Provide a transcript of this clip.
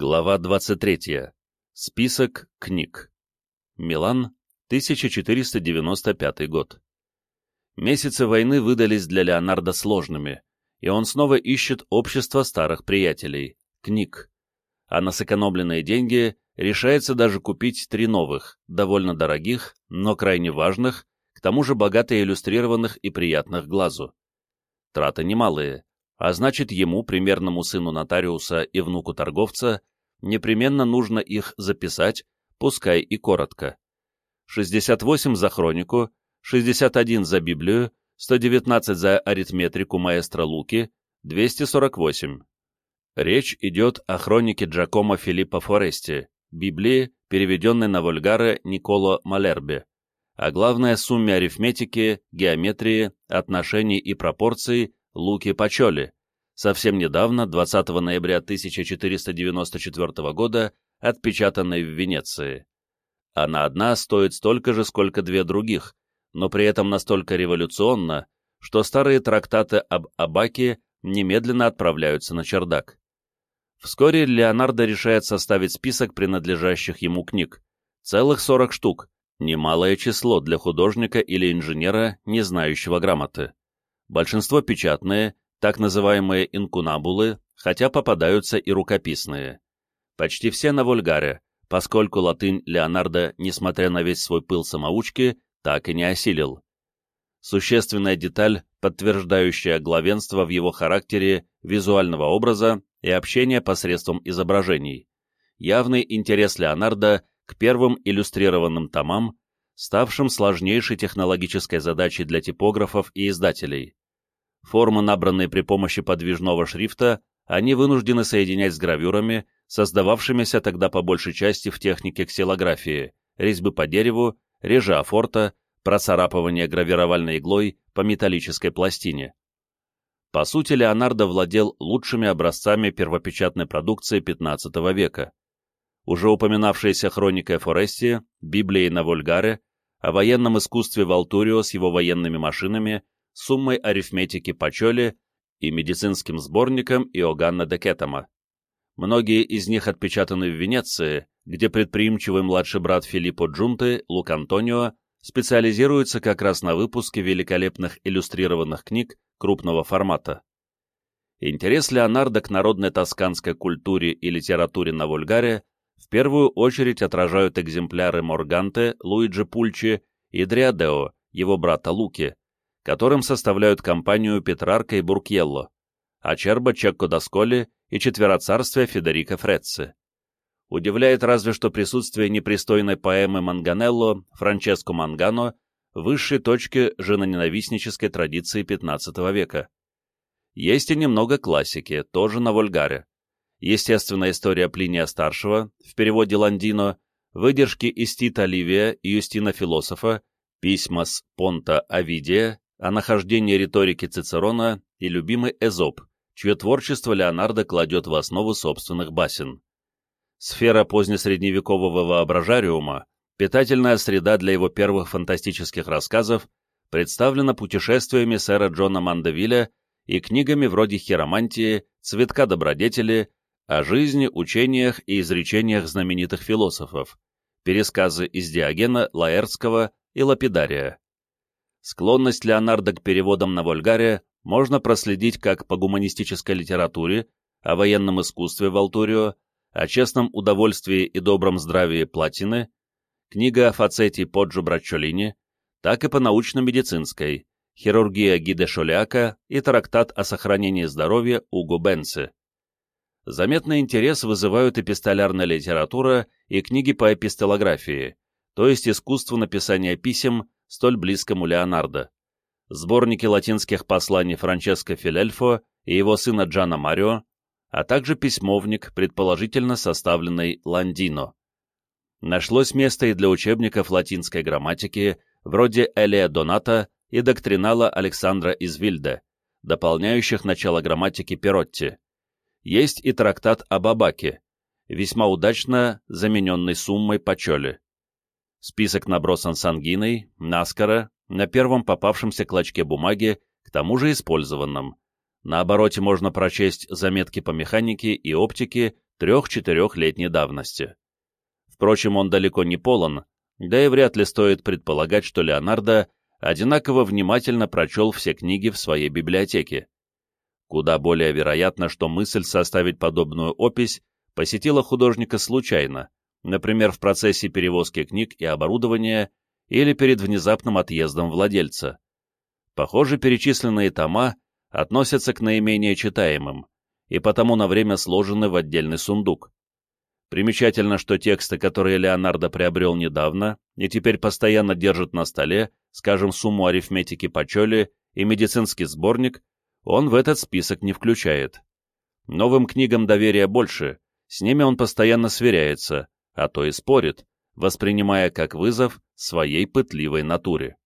Глава 23. Список книг. Милан, 1495 год. Месяцы войны выдались для Леонардо сложными, и он снова ищет общество старых приятелей, книг. А на сэкономленные деньги решается даже купить три новых, довольно дорогих, но крайне важных, к тому же богато иллюстрированных и приятных глазу. Траты немалые, а значит ему, примерному сыну нотариуса и внуку торговца, непременно нужно их записать, пускай и коротко. 68 за хронику, 61 за Библию, 119 за аритметрику маэстро Луки, 248. Речь идет о хронике Джакомо Филиппо Форести, Библии, переведенной на вульгаре Николо Малербе, а главное сумме арифметики, геометрии, отношений и пропорций Луки Пачоли, совсем недавно, 20 ноября 1494 года, отпечатанной в Венеции. Она одна стоит столько же, сколько две других, но при этом настолько революционна, что старые трактаты об Абаке немедленно отправляются на чердак. Вскоре Леонардо решает составить список принадлежащих ему книг. Целых 40 штук, немалое число для художника или инженера, не знающего грамоты большинство печатные, так называемые инкунабулы, хотя попадаются и рукописные. Почти все на вульгаре, поскольку латынь Леонардо, несмотря на весь свой пыл самоучки, так и не осилил. Существенная деталь, подтверждающая главенство в его характере визуального образа и общения посредством изображений. Явный интерес Леонардо к первым иллюстрированным томам, ставшим сложнейшей технологической задачей для типографов и издателей. Формы, набранные при помощи подвижного шрифта, они вынуждены соединять с гравюрами, создававшимися тогда по большей части в технике ксилографии, резьбы по дереву, режа афорта, процарапывания гравировальной иглой по металлической пластине. По сути, Леонардо владел лучшими образцами первопечатной продукции XV века. Уже упоминавшаяся хроника Форести, Библии на Вольгаре, о военном искусстве Валтурио с его военными машинами, суммой арифметики Пачоли и медицинским сборником Иоганна де. Многие из них отпечатаны в Венеции, где предприимчивый младший брат Филиппо Джунты, Лук Антонио, специализируется как раз на выпуске великолепных иллюстрированных книг крупного формата. Интерес Леонардо к народной тосканской культуре и литературе на Вульгаре в первую очередь отражают экземпляры Морганте, Луиджи Пульчи и Дриадео, его брата Луки, которым составляют компанию Петрарка и Буркьелло, Ачерба Чекко Досколи и Четвероцарствие Федерико Фрецци. Удивляет разве что присутствие непристойной поэмы Манганелло Франческо Мангано высшей точки женоненавистнической традиции XV века. Есть и немного классики, тоже на вульгаре. Естественная история Плиния Старшего, в переводе Ландино, выдержки из Тита Ливия и Юстина Философа, письма с Понта Овидия о нахождении риторики Цицерона и любимый Эзоп, чье творчество Леонардо кладет в основу собственных басен. Сфера позднесредневекового воображариума, питательная среда для его первых фантастических рассказов, представлена путешествиями сэра Джона Мандевиля и книгами вроде «Хиромантии», «Цветка добродетели», о жизни, учениях и изречениях знаменитых философов, пересказы из Диогена, Лаэртского и Лапидария. Склонность Леонардо к переводам на вульгаре можно проследить как по гуманистической литературе, о военном искусстве Валтурио, о честном удовольствии и добром здравии Платины, книга о Фацетти Поджо Брачолини, так и по научно-медицинской, хирургия Гиде Шоляка и трактат о сохранении здоровья Уго Бенце. Заметный интерес вызывают эпистолярная литература и книги по эпистолографии, то есть искусству написания писем, столь близкому Леонардо. Сборники латинских посланий Франческо Филельфо и его сына Джана Марио, а также письмовник, предположительно составленный Ландино. Нашлось место и для учебников латинской грамматики, вроде Элия Доната и доктринала Александра Извильде, дополняющих начало грамматики Перотти есть и трактат об Абаке, весьма удачно замененный суммой Пачоли. Список набросан сангиной, наскоро, на первом попавшемся клочке бумаги, к тому же использованном. На обороте можно прочесть заметки по механике и оптике, трех-четырехлетней давности. Впрочем, он далеко не полон, да и вряд ли стоит предполагать, что Леонардо одинаково внимательно прочел все книги в своей библиотеке. Куда более вероятно, что мысль составить подобную опись посетила художника случайно, например, в процессе перевозки книг и оборудования или перед внезапным отъездом владельца. Похоже, перечисленные тома относятся к наименее читаемым, и потому на время сложены в отдельный сундук. Примечательно, что тексты, которые Леонардо приобрел недавно и теперь постоянно держит на столе, скажем, сумму арифметики Пачоли и медицинский сборник, он в этот список не включает. Новым книгам доверия больше, с ними он постоянно сверяется, а то и спорит, воспринимая как вызов своей пытливой натуре.